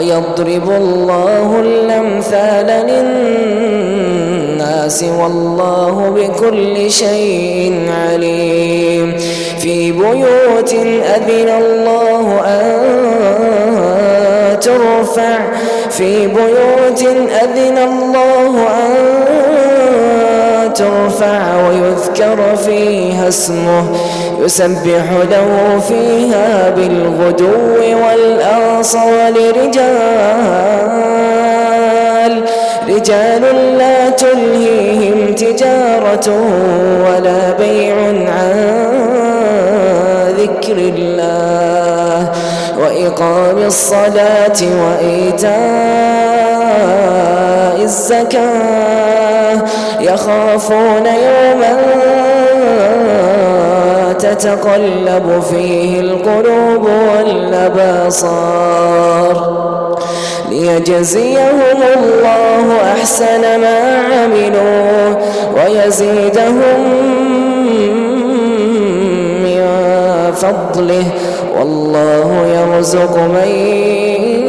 ويضرب الله الأمثال للناس والله بكل شيء عليم. في بيوت أذن الله أن ترفع. في بيوت أذن الله أن ترفع ويذكر فيها اسمه يسبح له فيها بالغدو والآصال رجال رجال لا تلهيهم تجارة ولا بيع عن ذكر الله وإقام الصلاة وإيتاء الزكاة. يخافون يوما تتقلب فيه القلوب والأبصار ليجزيهم الله أحسن ما عملوا ويزيدهم من فضله والله يرزق من